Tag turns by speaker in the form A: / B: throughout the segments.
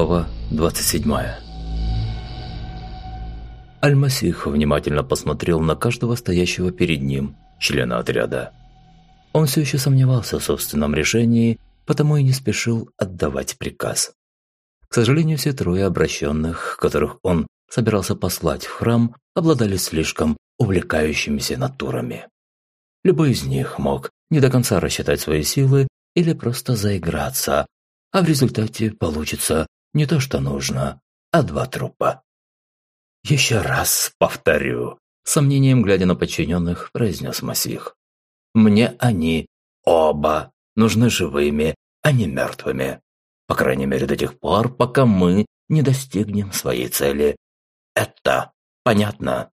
A: Глава 27 Аль-Масих внимательно посмотрел на каждого стоящего перед ним члена отряда. Он все еще сомневался в собственном решении, потому и не спешил отдавать приказ. К сожалению, все трое обращенных, которых он собирался послать в храм, обладали слишком увлекающимися натурами. Любой из них мог не до конца рассчитать свои силы или просто заиграться, а в результате получится не то, что нужно, а два трупа. «Еще раз повторю», – сомнением глядя на подчиненных, произнес Масих. «Мне они оба нужны живыми, а не мертвыми. По крайней мере, до тех пор, пока мы не достигнем своей цели. Это понятно?»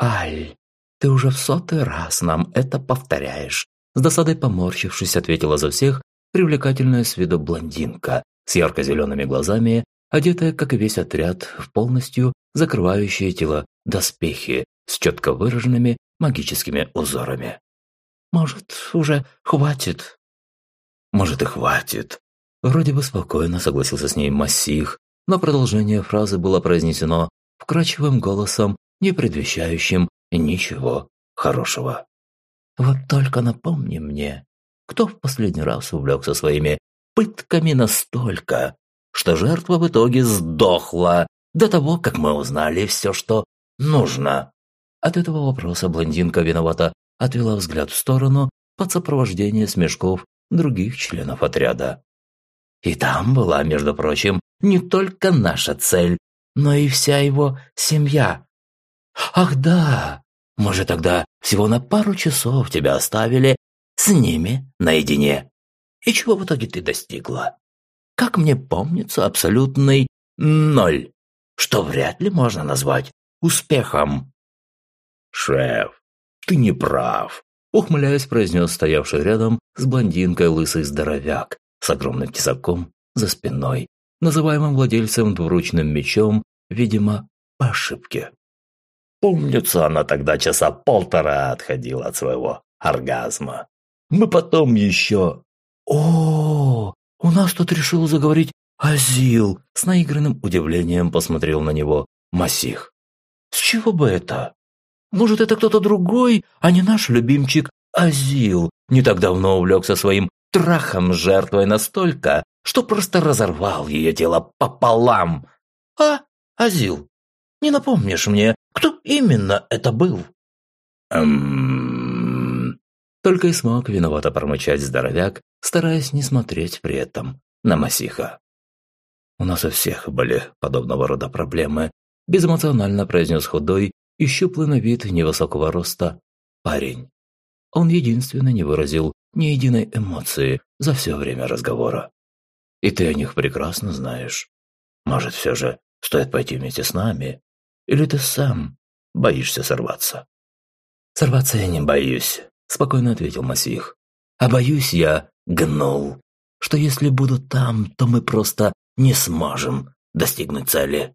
A: «Аль, ты уже в сотый раз нам это повторяешь», с досадой поморщившись, ответила за всех привлекательная с виду блондинка с ярко-зелеными глазами, одетая, как и весь отряд, в полностью закрывающие тело доспехи с четко выраженными магическими узорами. «Может, уже хватит?» «Может, и хватит». Вроде бы спокойно согласился с ней Массих, но продолжение фразы было произнесено вкрадчивым голосом, не предвещающим ничего хорошего. «Вот только напомни мне, кто в последний раз увлекся своими пытками настолько, что жертва в итоге сдохла до того, как мы узнали все, что нужно?» От этого вопроса блондинка виновата отвела взгляд в сторону под сопровождение смешков других членов отряда. И там была, между прочим, не только наша цель, но и вся его семья. Ах да, мы же тогда всего на пару часов тебя оставили с ними наедине. И чего в итоге ты достигла? Как мне помнится, абсолютный ноль, что вряд ли можно назвать успехом. «Шеф, ты не прав», – ухмыляясь, произнес стоявший рядом с блондинкой лысый здоровяк с огромным тесаком за спиной, называемым владельцем двуручным мечом, видимо, по ошибке. Помнится, она тогда часа полтора отходила от своего оргазма. Мы потом еще... О, у нас тут решил заговорить Азил. С наигранным удивлением посмотрел на него Масих. С чего бы это? Может, это кто-то другой, а не наш любимчик Азил? Не так давно увлекся своим трахом жертвой настолько, что просто разорвал ее тело пополам. А, Азил, не напомнишь мне, кто именно это был?» «Эм...» Только и смог виновато промычать здоровяк, стараясь не смотреть при этом на Масиха. «У нас у всех были подобного рода проблемы», безэмоционально произнес худой и щуплый на вид невысокого роста парень. Он единственно не выразил ни единой эмоции за все время разговора. И ты о них прекрасно знаешь. Может, все же стоит пойти вместе с нами? Или ты сам боишься сорваться?» «Сорваться я не боюсь», – спокойно ответил Масих. «А боюсь я, гнул, что если буду там, то мы просто не сможем достигнуть цели.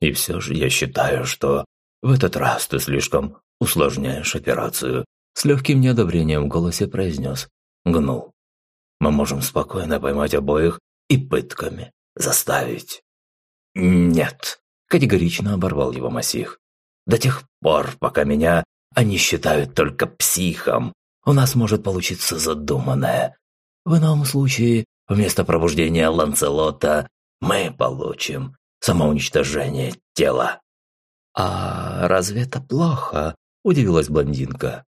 A: И все же я считаю, что в этот раз ты слишком усложняешь операцию», с легким неодобрением в голосе произнес Гнул. «Мы можем спокойно поймать обоих и пытками заставить». «Нет», Категорично оборвал его Масих. «До тех пор, пока меня они считают только психом, у нас может получиться задуманное. В ином случае, вместо пробуждения Ланцелота, мы получим самоуничтожение тела». «А разве это плохо?» – удивилась блондинка.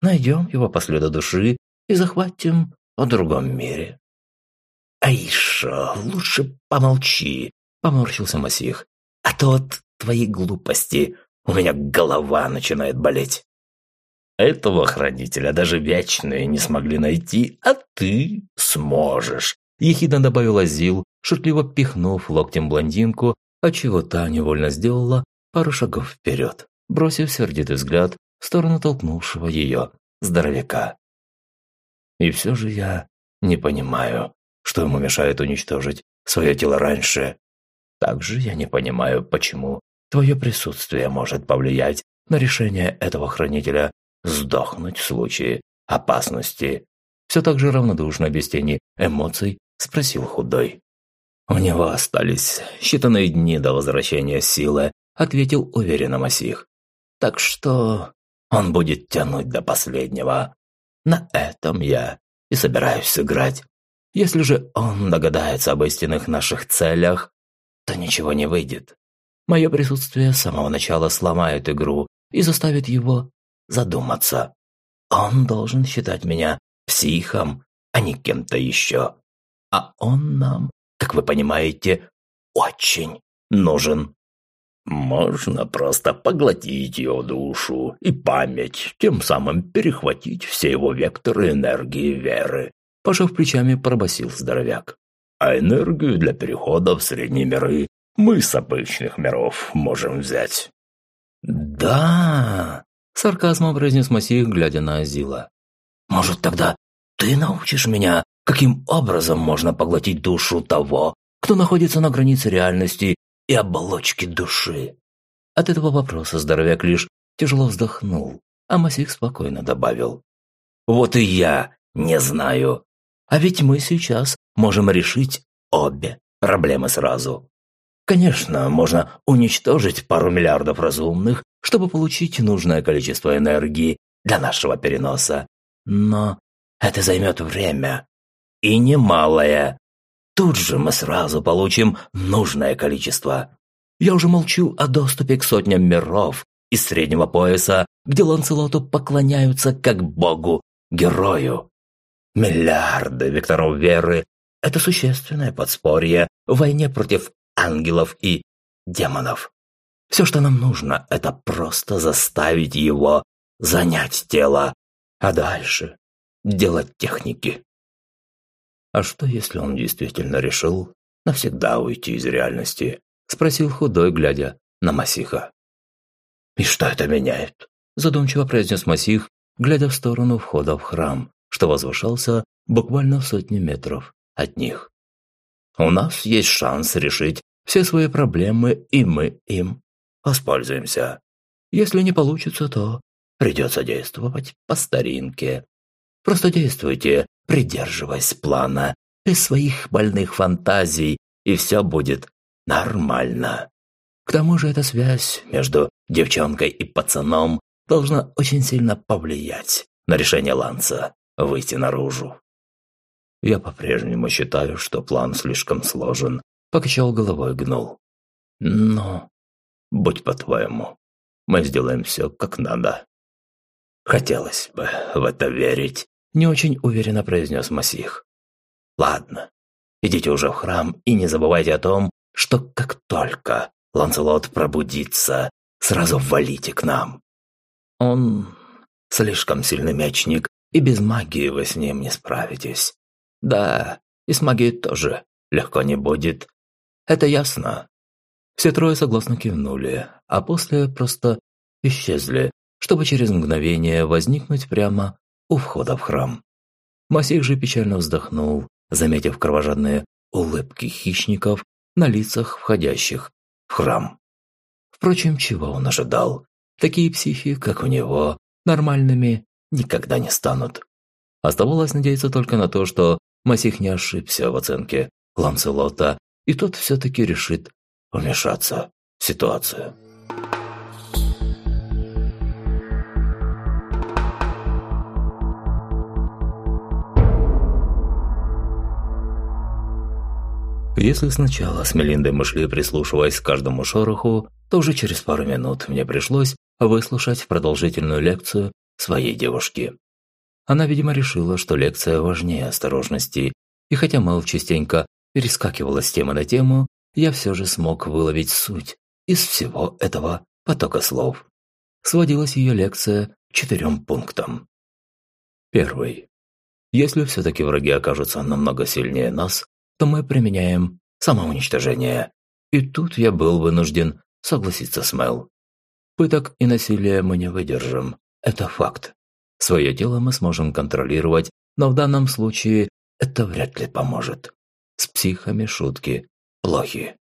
A: «Найдем его по следу души и захватим в другом мире». «Аиша, лучше помолчи», – поморщился Масих. А то от твоей глупости у меня голова начинает болеть. Этого хранителя даже вечные не смогли найти, а ты сможешь. Ехидно добавила Зил, шутливо пихнув локтем блондинку, отчего та невольно сделала пару шагов вперед, бросив сердитый взгляд в сторону толкнувшего ее здоровяка. И все же я не понимаю, что ему мешает уничтожить свое тело раньше, также я не понимаю, почему твое присутствие может повлиять на решение этого хранителя сдохнуть в случае опасности. Все так же равнодушно, без тени эмоций, спросил худой. «У него остались считанные дни до возвращения силы», – ответил уверенно Масих. «Так что он будет тянуть до последнего. На этом я и собираюсь сыграть. Если же он догадается об истинных наших целях, то ничего не выйдет. Мое присутствие с самого начала сломает игру и заставит его задуматься. Он должен считать меня психом, а не кем-то еще. А он нам, как вы понимаете, очень нужен. Можно просто поглотить его душу и память, тем самым перехватить все его векторы энергии веры. Пожав плечами, пробасил здоровяк. А энергию для перехода в средние миры мы с обычных миров можем взять. Да, сарказмом произнес Масих, глядя на Азила. Может, тогда ты научишь меня, каким образом можно поглотить душу того, кто находится на границе реальности и оболочки души. От этого вопроса здоровяк лишь тяжело вздохнул, а Масик спокойно добавил. «Вот и я не знаю. А ведь мы сейчас можем решить обе проблемы сразу. Конечно, можно уничтожить пару миллиардов разумных, чтобы получить нужное количество энергии для нашего переноса. Но это займет время. И немалое. Тут же мы сразу получим нужное количество. Я уже молчу о доступе к сотням миров из среднего пояса, где Ланцелоту поклоняются как богу, герою. Миллиарды векторов веры – это существенное подспорье в войне против ангелов и демонов. Все, что нам нужно, это просто заставить его занять тело, а дальше делать техники. «А что, если он действительно решил навсегда уйти из реальности?» – спросил худой, глядя на Масиха. «И что это меняет?» – задумчиво произнес Масих, глядя в сторону входа в храм, что возвышался буквально в сотни метров от них. «У нас есть шанс решить все свои проблемы, и мы им воспользуемся. Если не получится, то придется действовать по старинке. Просто действуйте придерживаясь плана, без своих больных фантазий, и все будет нормально. К тому же эта связь между девчонкой и пацаном должна очень сильно повлиять на решение Ланса выйти наружу. Я по-прежнему считаю, что план слишком сложен, покачал головой гнул. Но, будь по-твоему, мы сделаем все как надо. Хотелось бы в это верить, не очень уверенно произнес Масих. Ладно, идите уже в храм и не забывайте о том, что как только Ланселот пробудится, сразу валите к нам. Он слишком сильный мечник, и без магии вы с ним не справитесь. Да, и с магией тоже легко не будет. Это ясно. Все трое согласно кивнули, а после просто исчезли, чтобы через мгновение возникнуть прямо у входа в храм. Масих же печально вздохнул, заметив кровожадные улыбки хищников на лицах входящих в храм. Впрочем, чего он ожидал? Такие психи, как у него, нормальными никогда не станут. Оставалось надеяться только на то, что Масих не ошибся в оценке Ланселота, и тот все-таки решит вмешаться в ситуацию. Если сначала с Мелиндой мы шли, прислушиваясь к каждому шороху, то уже через пару минут мне пришлось выслушать продолжительную лекцию своей девушки. Она, видимо, решила, что лекция важнее осторожности, и хотя Мэл частенько перескакивала с темы на тему, я все же смог выловить суть из всего этого потока слов. Сводилась ее лекция к четырем пунктам. Первый. Если все-таки враги окажутся намного сильнее нас, то мы применяем самоуничтожение. И тут я был вынужден согласиться с Мэл. Пыток и насилия мы не выдержим. Это факт. Свое тело мы сможем контролировать, но в данном случае это вряд ли поможет. С психами шутки плохи.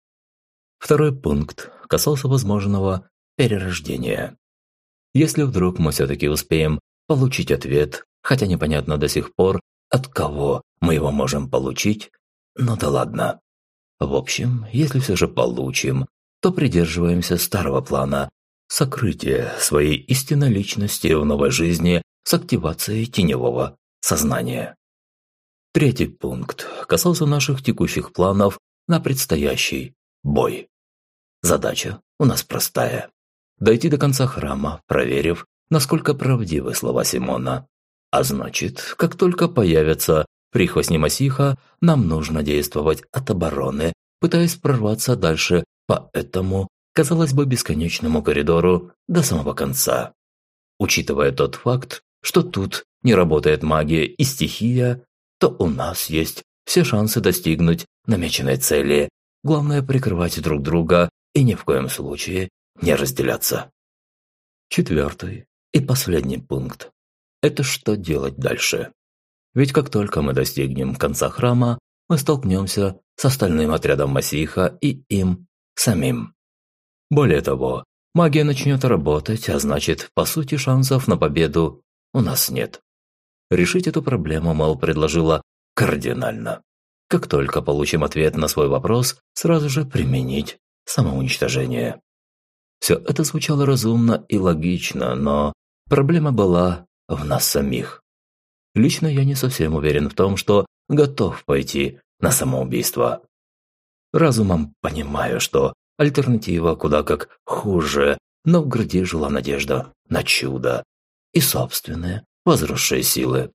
A: Второй пункт касался возможного перерождения. Если вдруг мы все-таки успеем получить ответ, хотя непонятно до сих пор, от кого мы его можем получить, ну да ладно. В общем, если все же получим, то придерживаемся старого плана – сокрытия своей истинной личности в новой жизни с активацией теневого сознания. Третий пункт касался наших текущих планов на предстоящий бой. Задача у нас простая – дойти до конца храма, проверив, насколько правдивы слова Симона. А значит, как только появятся прихвостни Масиха, нам нужно действовать от обороны, пытаясь прорваться дальше по этому, казалось бы, бесконечному коридору до самого конца. Учитывая тот факт, что тут не работает магия и стихия, то у нас есть все шансы достигнуть намеченной цели. Главное прикрывать друг друга и ни в коем случае не разделяться. Четвертый и последний пункт – это что делать дальше. Ведь как только мы достигнем конца храма, мы столкнемся с остальным отрядом Масиха и им самим. Более того, магия начнет работать, а значит, по сути, шансов на победу у нас нет. Решить эту проблему Мэл предложила кардинально. Как только получим ответ на свой вопрос, сразу же применить самоуничтожение. Все это звучало разумно и логично, но проблема была в нас самих. Лично я не совсем уверен в том, что готов пойти на самоубийство. Разумом понимаю, что альтернатива куда как хуже, но в груди жила надежда на чудо и собственные возросшие силы.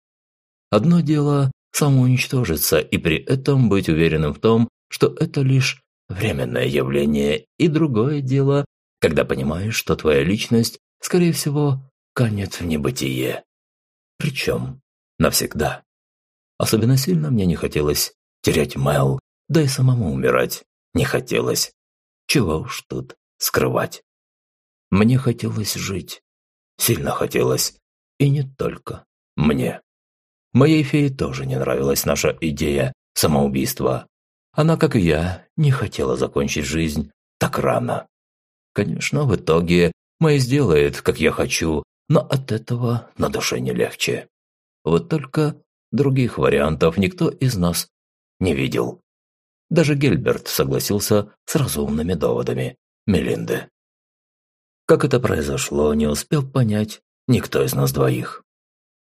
A: Одно дело самоуничтожиться и при этом быть уверенным в том, что это лишь временное явление, и другое дело, когда понимаешь, что твоя личность, скорее всего, канет в небытие. Причем навсегда. Особенно сильно мне не хотелось терять Мэл, да и самому умирать не хотелось. Чего уж тут скрывать. Мне хотелось жить. Сильно хотелось. И не только мне. Моей фее тоже не нравилась наша идея самоубийства. Она, как и я, не хотела закончить жизнь так рано. Конечно, в итоге Мэй сделает, как я хочу, но от этого на душе не легче. Вот только других вариантов никто из нас не видел. Даже Гельберт согласился с разумными доводами Мелинды. Как это произошло, не успел понять никто из нас двоих.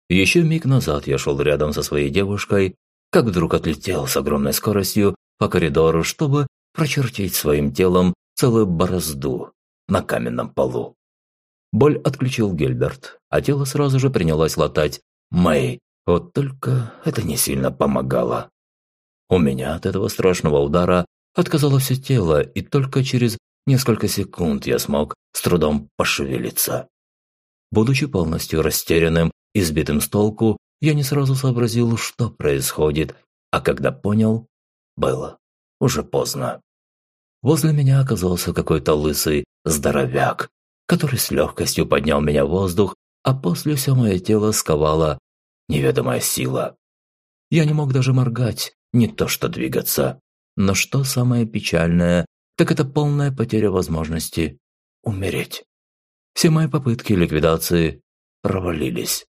A: Еще миг назад я шел рядом со своей девушкой, как вдруг отлетел с огромной скоростью по коридору, чтобы прочертить своим телом целую борозду на каменном полу. Боль отключил Гельберт, а тело сразу же принялось латать Мэй. Вот только это не сильно помогало. У меня от этого страшного удара отказало все тело, и только через несколько секунд я смог с трудом пошевелиться. Будучи полностью растерянным и сбитым с толку, я не сразу сообразил, что происходит, а когда понял, было уже поздно. Возле меня оказался какой-то лысый здоровяк, который с легкостью поднял меня в воздух, а после все мое тело сковала неведомая сила. Я не мог даже моргать, не то что двигаться. Но что самое печальное, так это полная потеря возможности умереть. Все мои попытки ликвидации провалились.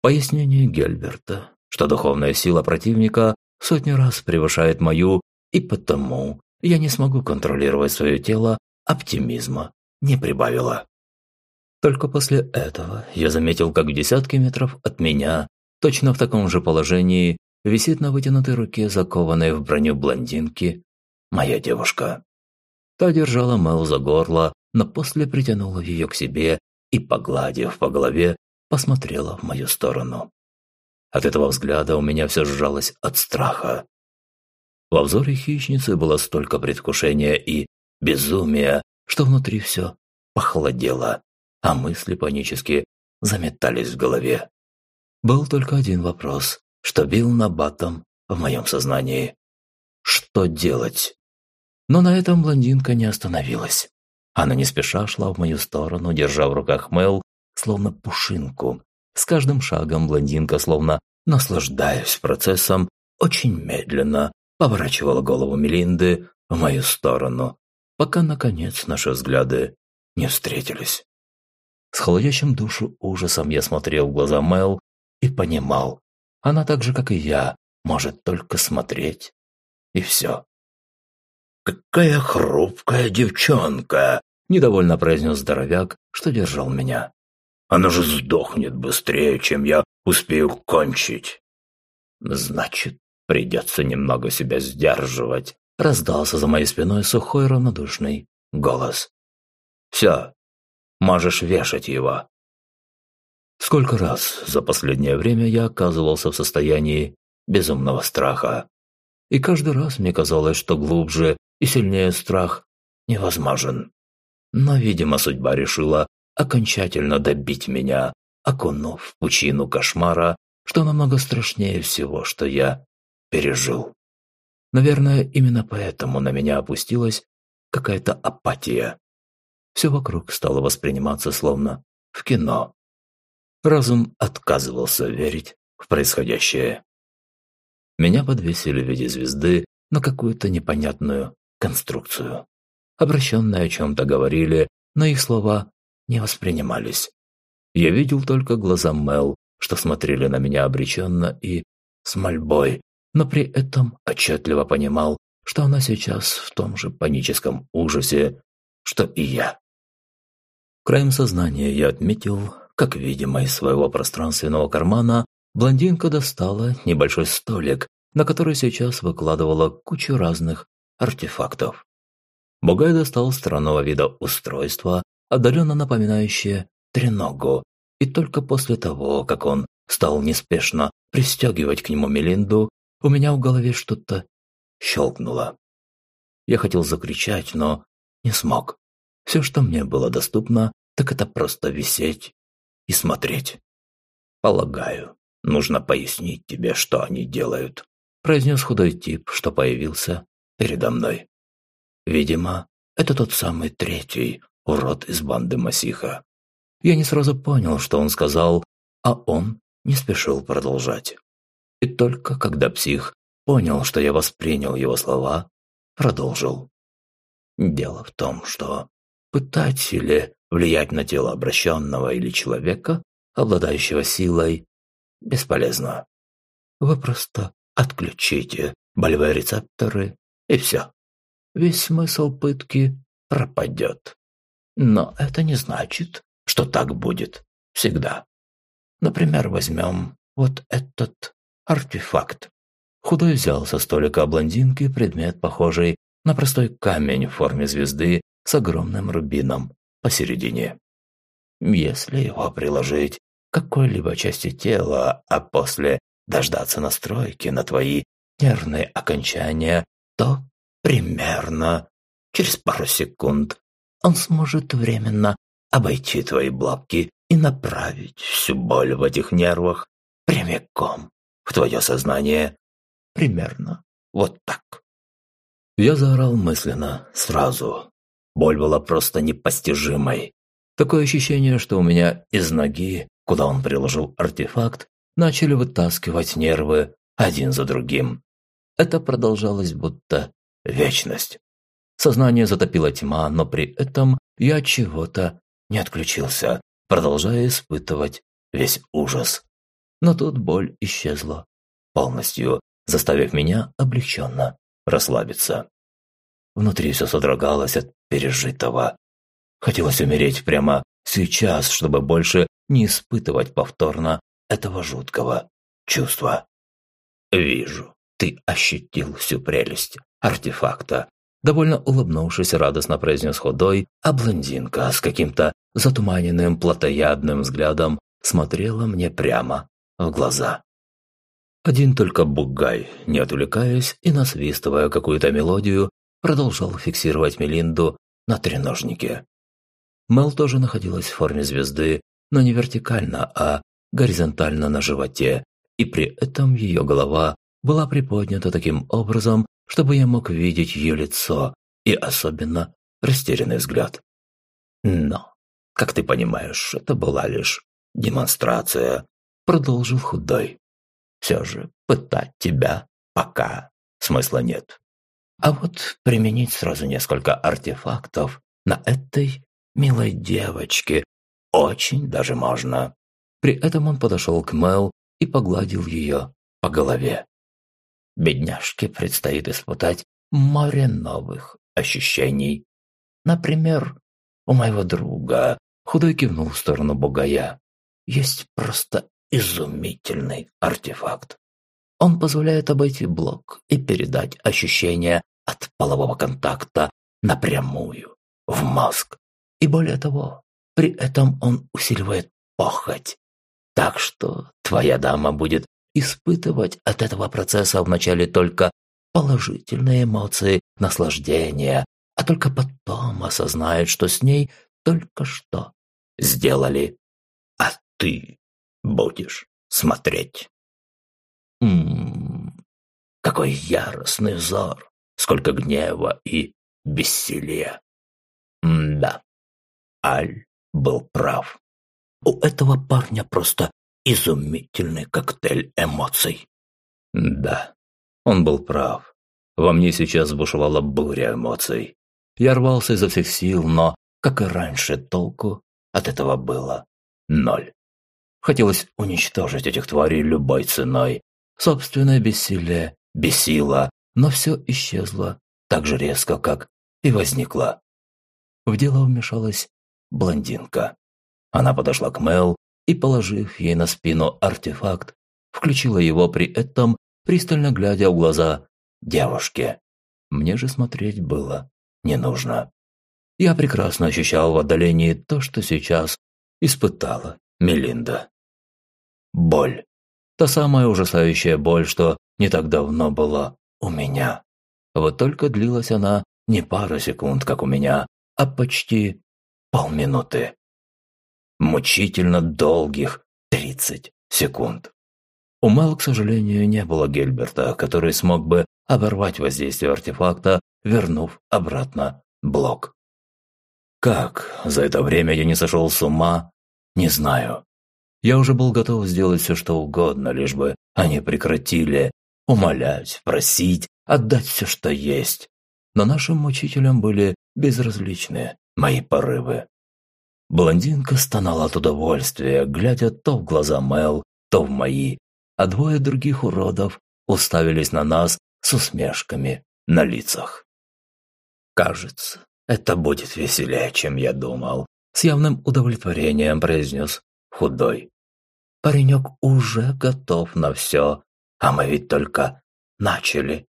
A: Пояснение Гельберта, что духовная сила противника сотни раз превышает мою, и потому я не смогу контролировать свое тело, оптимизма не прибавило. Только после этого я заметил, как в десятки метров от меня, точно в таком же положении, висит на вытянутой руке, закованной в броню блондинки, моя девушка. Та держала Мэл за горло, но после притянула ее к себе и, погладив по голове, посмотрела в мою сторону. От этого взгляда у меня все сжалось от страха. Во взоре хищницы было столько предвкушения и безумия, что внутри все похолодело, а мысли панически заметались в голове. Был только один вопрос, что бил на батом в моем сознании. Что делать? Но на этом блондинка не остановилась. Она не спеша шла в мою сторону, держа в руках Мэл, словно пушинку. С каждым шагом блондинка, словно наслаждаясь процессом, очень медленно поворачивала голову Мелинды в мою сторону, пока, наконец, наши взгляды не встретились. С холодящим душу ужасом я смотрел в глаза Мэл и понимал, она так же, как и я, может только смотреть. И все. Какая хрупкая девчонка!» – недовольно произнес здоровяк, что держал меня. «Она же сдохнет быстрее, чем я успею кончить!» «Значит, придется немного себя сдерживать», – раздался за моей спиной сухой равнодушный голос. «Все, можешь вешать его». Сколько раз за последнее время я оказывался в состоянии безумного страха. И каждый раз мне казалось, что глубже и сильнее страх невозможен. Но, видимо, судьба решила окончательно добить меня, окунув в пучину кошмара, что намного страшнее всего, что я пережил. Наверное, именно поэтому на меня опустилась какая-то апатия. Все вокруг стало восприниматься словно в кино. Разум отказывался верить в происходящее. Меня подвесили в виде звезды на какую-то непонятную конструкцию. Обращенные о чем-то говорили, но их слова не воспринимались. Я видел только глаза Мел, что смотрели на меня обреченно и с мольбой, но при этом отчетливо понимал, что она сейчас в том же паническом ужасе, что и я. Краем сознания я отметил, как, видимо, из своего пространственного кармана блондинка достала небольшой столик, на который сейчас выкладывала кучу разных артефактов. Бугай достал странного вида устройство, отдаленно напоминающее треногу, и только после того, как он стал неспешно пристегивать к нему Мелинду, у меня в голове что-то щелкнуло. Я хотел закричать, но не смог. Все, что мне было доступно, так это просто висеть и смотреть. Полагаю, нужно пояснить тебе, что они делают, произнес худой тип, что появился передо мной. Видимо, это тот самый третий урод из банды Масиха. Я не сразу понял, что он сказал, а он не спешил продолжать. И только когда псих понял, что я воспринял его слова, продолжил. Дело в том, что пытать или влиять на тело обращенного или человека, обладающего силой, бесполезно. Вы просто отключите болевые рецепторы и все. Весь смысл пытки пропадет. Но это не значит, что так будет всегда. Например, возьмем вот этот артефакт. Худой взял со столика блондинки предмет, похожий на простой камень в форме звезды с огромным рубином посередине. Если его приложить какой-либо части тела, а после дождаться настройки на твои нервные окончания, то примерно через пару секунд он сможет временно обойти твои блапки и направить всю боль в этих нервах прямиком в твое сознание. Примерно вот так. Я заорал мысленно сразу. Боль была просто непостижимой. Такое ощущение, что у меня из ноги, куда он приложил артефакт, начали вытаскивать нервы один за другим. Это продолжалось будто вечность. Сознание затопило тьма, но при этом я чего-то не отключился, продолжая испытывать весь ужас. Но тут боль исчезла полностью, заставив меня облегченно расслабиться. Внутри все содрогалось от пережитого. Хотелось умереть прямо сейчас, чтобы больше не испытывать повторно этого жуткого чувства. «Вижу, ты ощутил всю прелесть артефакта», довольно улыбнувшись, радостно произнес худой, а блондинка с каким-то затуманенным плотоядным взглядом смотрела мне прямо в глаза. Один только бугай, не отвлекаясь и насвистывая какую-то мелодию, продолжал фиксировать Мелинду на треножнике. Мел тоже находилась в форме звезды, но не вертикально, а горизонтально на животе, и при этом ее голова была приподнята таким образом, чтобы я мог видеть ее лицо и особенно растерянный взгляд. Но, как ты понимаешь, это была лишь демонстрация, продолжил худой. Все же пытать тебя пока смысла нет. А вот применить сразу несколько артефактов на этой милой девочке очень даже можно. При этом он подошел к Мэл и погладил ее по голове. Бедняжке предстоит испытать море новых ощущений. Например, у моего друга, худой кивнул в сторону бугая, есть просто изумительный артефакт. Он позволяет обойти блок и передать ощущения от полового контакта напрямую в мозг. И более того, при этом он усиливает похоть. Так что твоя дама будет испытывать от этого процесса вначале только положительные эмоции наслаждения, а только потом осознает, что с ней только что сделали. А ты будешь смотреть. Ммм, какой яростный взор, сколько гнева и бессилия. М да, Аль был прав. У этого парня просто изумительный коктейль эмоций. Да, он был прав. Во мне сейчас бушевала буря эмоций. Я рвался изо всех сил, но, как и раньше, толку от этого было ноль. Хотелось уничтожить этих тварей любой ценой. Собственное бессилие бесило, но все исчезло так же резко, как и возникло. В дело вмешалась блондинка. Она подошла к Мел и, положив ей на спину артефакт, включила его при этом пристально глядя в глаза девушке. Мне же смотреть было не нужно. Я прекрасно ощущал в отдалении то, что сейчас испытала Мелинда. Боль. Та самая ужасающая боль, что не так давно была у меня. Вот только длилась она не пару секунд, как у меня, а почти полминуты. Мучительно долгих тридцать секунд. У Мэл, к сожалению, не было Гельберта, который смог бы оборвать воздействие артефакта, вернув обратно блок. Как за это время я не сошел с ума, не знаю. Я уже был готов сделать все, что угодно, лишь бы они прекратили умолять, просить, отдать все, что есть. Но нашим мучителям были безразличны мои порывы. Блондинка стонала от удовольствия, глядя то в глаза Мел, то в мои, а двое других уродов уставились на нас с усмешками на лицах. «Кажется, это будет веселее, чем я думал», – с явным удовлетворением произнес худой. «Паренек уже готов на все, а мы ведь только начали».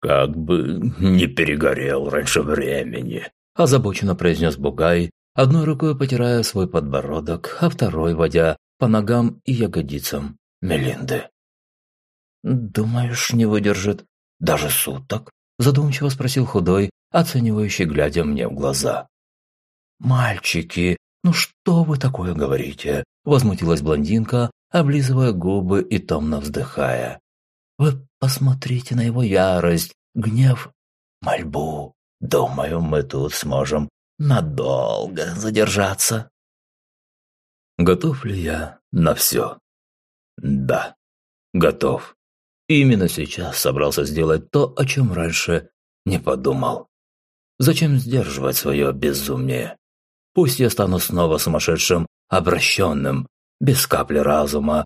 A: «Как бы не перегорел раньше времени», – озабоченно произнес Бугай, одной рукой потирая свой подбородок, а второй водя по ногам и ягодицам Мелинды. «Думаешь, не выдержит даже суток?» – задумчиво спросил худой, оценивающий, глядя мне в глаза. «Мальчики, ну что вы такое говорите?» – возмутилась блондинка, облизывая губы и томно вздыхая. «Вы посмотрите на его ярость, гнев, мольбу. Думаю, мы тут сможем надолго задержаться». Готов ли я на все? Да, готов. Именно сейчас собрался сделать то, о чем раньше не подумал. Зачем сдерживать свое безумие? Пусть я стану снова сумасшедшим, обращенным, без капли разума,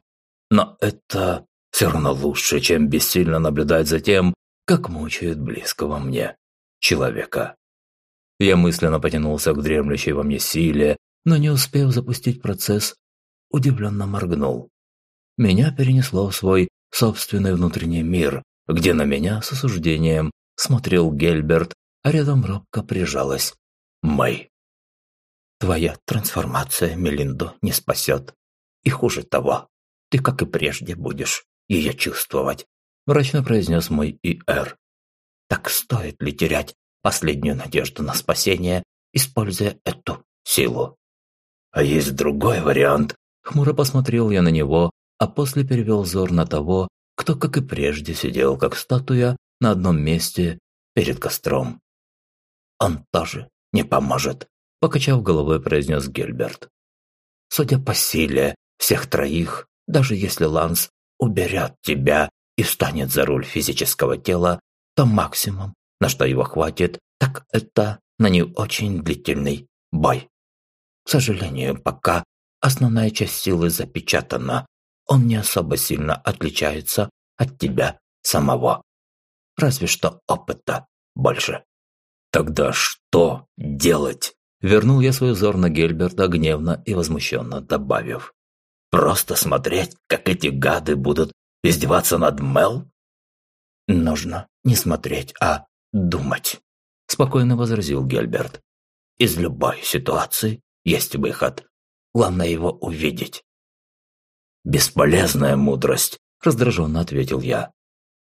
A: но это все равно лучше, чем бессильно наблюдать за тем, как мучают близкого мне человека. Я мысленно потянулся к дремлющей во мне силе, но не успев запустить процесс, удивленно моргнул меня перенесло в свой собственный внутренний мир, где на меня с осуждением смотрел Гельберт, а рядом робко прижалась Мэй. «Твоя трансформация Мелинду не спасет. И хуже того, ты, как и прежде, будешь ее чувствовать», мрачно произнес мой ИР. «Так стоит ли терять последнюю надежду на спасение, используя эту силу?» «А есть другой вариант», хмуро посмотрел я на него, а после перевел взор на того, кто, как и прежде, сидел как статуя на одном месте перед костром. «Он тоже не поможет», – покачав головой, произнес Гельберт. «Судя по силе всех троих, даже если Ланс уберет тебя и встанет за руль физического тела, то максимум, на что его хватит, так это на не очень длительный бой. К сожалению, пока основная часть силы запечатана он не особо сильно отличается от тебя самого. разве что опыта больше. Тогда что делать? Вернул я свой взор на Гельберта гневно и возмущенно добавив. Просто смотреть, как эти гады будут издеваться над Мел? Нужно не смотреть, а думать, спокойно возразил Гельберт. Из любой ситуации есть выход. Главное его увидеть. Бесполезная мудрость, раздраженно ответил я.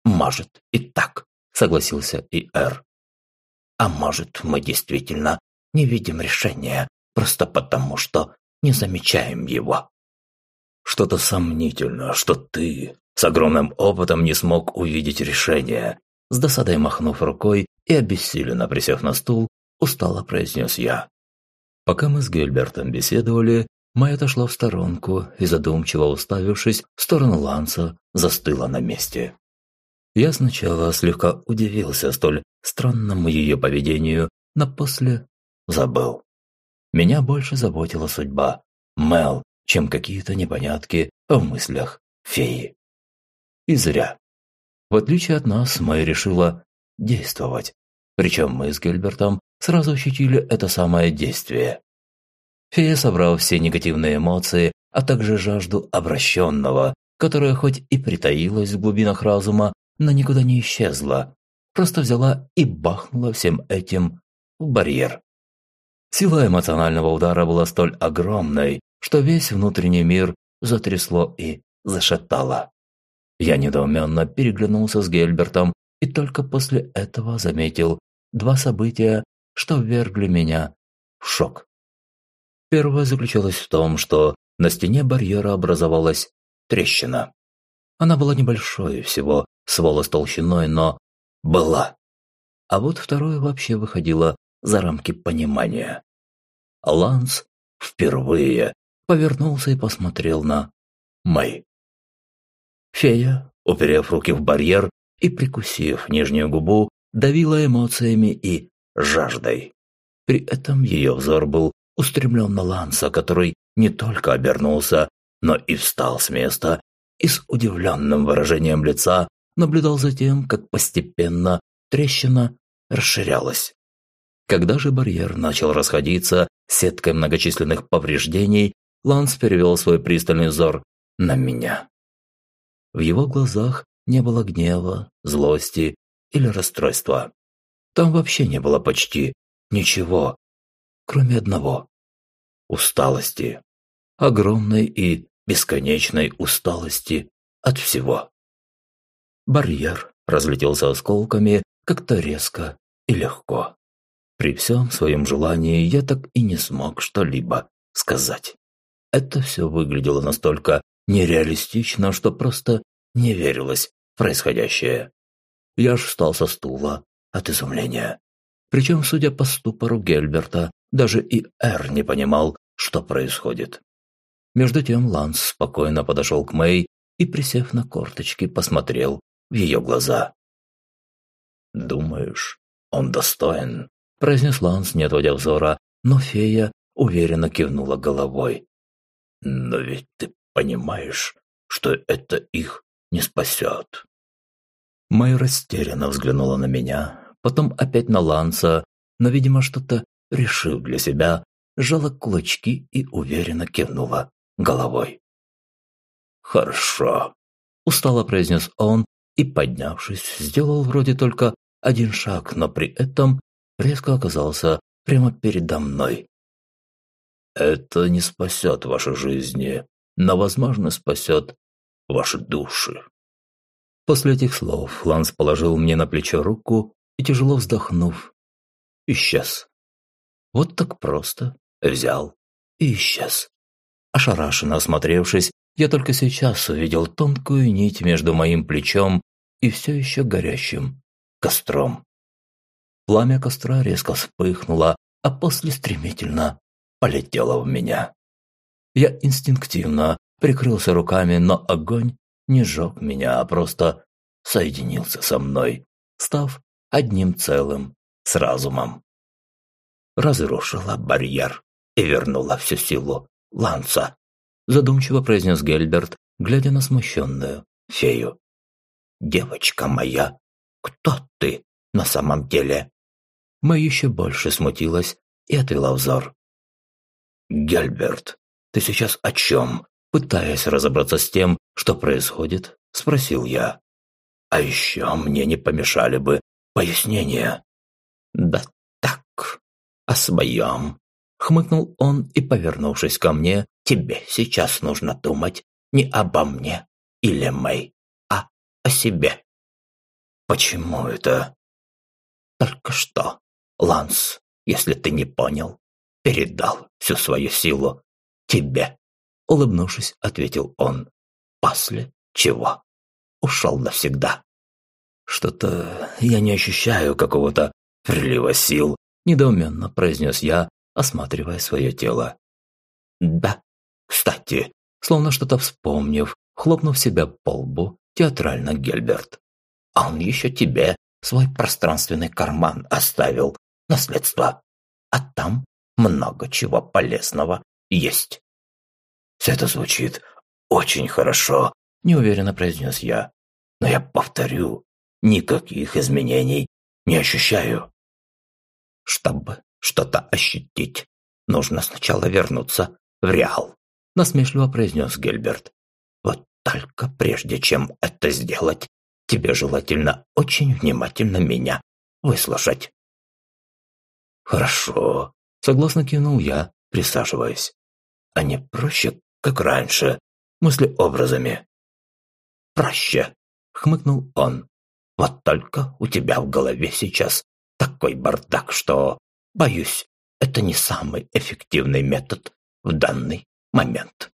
A: Может и так, согласился и Эр. А может, мы действительно не видим решения, просто потому что не замечаем его. Что-то сомнительно, что ты с огромным опытом не смог увидеть решение. С досадой махнув рукой и обессиленно присев на стул, устало произнес я. Пока мы с Гельбертом беседовали, Майя отошла в сторонку и, задумчиво уставившись в сторону Ланса, застыла на месте. Я сначала слегка удивился столь странному ее поведению, но после забыл. Меня больше заботила судьба Мел, чем какие-то непонятки в мыслях феи. И зря. В отличие от нас, Майя решила действовать. Причем мы с Гельбертом сразу ощутили это самое действие. Фея собрал все негативные эмоции, а также жажду обращенного, которая хоть и притаилась в глубинах разума, но никуда не исчезла. Просто взяла и бахнула всем этим в барьер. Сила эмоционального удара была столь огромной, что весь внутренний мир затрясло и зашатало. Я недоуменно переглянулся с Гельбертом и только после этого заметил два события, что ввергли меня в шок. Первое заключалось в том, что на стене барьера образовалась трещина. Она была небольшой, всего с волос толщиной, но была. А вот второе вообще выходило за рамки понимания. Ланс впервые повернулся и посмотрел на Мэй. Фея, уперев руки в барьер и прикусив нижнюю губу, давила эмоциями и жаждой. При этом ее взор был устремлен на Ланса, который не только обернулся, но и встал с места и с удивленным выражением лица наблюдал за тем, как постепенно трещина расширялась. Когда же барьер начал расходиться сеткой многочисленных повреждений, Ланс перевел свой пристальный взор на меня. В его глазах не было гнева, злости или расстройства. Там вообще не было почти ничего, кроме одного – усталости. Огромной и бесконечной усталости от всего. Барьер разлетелся осколками как-то резко и легко. При всем своем желании я так и не смог что-либо сказать. Это все выглядело настолько нереалистично, что просто не верилось в происходящее. Я аж встал со стула от изумления. Причем, судя по ступору Гельберта, даже и Эр не понимал, что происходит. Между тем Ланс спокойно подошел к Мэй и, присев на корточки, посмотрел в ее глаза. «Думаешь, он достоин?» – произнес Ланс, не отводя взора, но фея уверенно кивнула головой. «Но ведь ты понимаешь, что это их не спасет». Мэй растерянно взглянула на меня, потом опять на Ланса, но, видимо, что-то решив для себя, сжала кулачки и уверенно кивнула головой. «Хорошо», – устало произнес он и, поднявшись, сделал вроде только один шаг, но при этом резко оказался прямо передо мной. «Это не спасет ваши жизни, но, возможно, спасет ваши души». После этих слов Ланс положил мне на плечо руку и, тяжело вздохнув, исчез. Вот так просто взял и исчез. Ошарашенно осмотревшись, я только сейчас увидел тонкую нить между моим плечом и все еще горящим костром. Пламя костра резко вспыхнуло, а после стремительно полетело в меня. Я инстинктивно прикрылся руками, но огонь не сжег меня, а просто соединился со мной, став одним целым с разумом. Разрушила барьер и вернула всю силу Ланса, задумчиво произнес Гельберт, глядя на смущенную фею. Девочка моя кто ты на самом деле?» Мэй еще больше смутилась и отвела взор. «Гельберт, ты сейчас о чем?» Пытаясь разобраться с тем, что происходит, спросил я. «А еще мне не помешали бы пояснения». «Да так, о своем», — хмыкнул он и, повернувшись ко мне, «тебе сейчас нужно думать не обо мне или Мэй, а о себе». «Почему это?» «Только что, Ланс, если ты не понял, передал всю свою силу тебе», — улыбнувшись, ответил он. «После чего? Ушел навсегда». «Что-то я не ощущаю какого-то прилива сил», — недоуменно произнес я, осматривая свое тело. «Да, кстати», словно что-то вспомнив, хлопнув себя по лбу, театрально Гельберт а он еще тебе свой пространственный карман оставил, наследство. А там много чего полезного есть. Это звучит очень хорошо, неуверенно произнес я. Но я повторю, никаких изменений не ощущаю. Чтобы что-то ощутить, нужно сначала вернуться в Реал, насмешливо произнес Гельберт. Вот только прежде чем это сделать, тебе желательно очень внимательно меня выслушать». «Хорошо», — согласно кивнул я, присаживаясь. «А не проще, как раньше, мыслеобразами?» «Проще», — хмыкнул он. «Вот только у тебя в голове сейчас такой бардак, что, боюсь, это не самый эффективный метод в данный момент».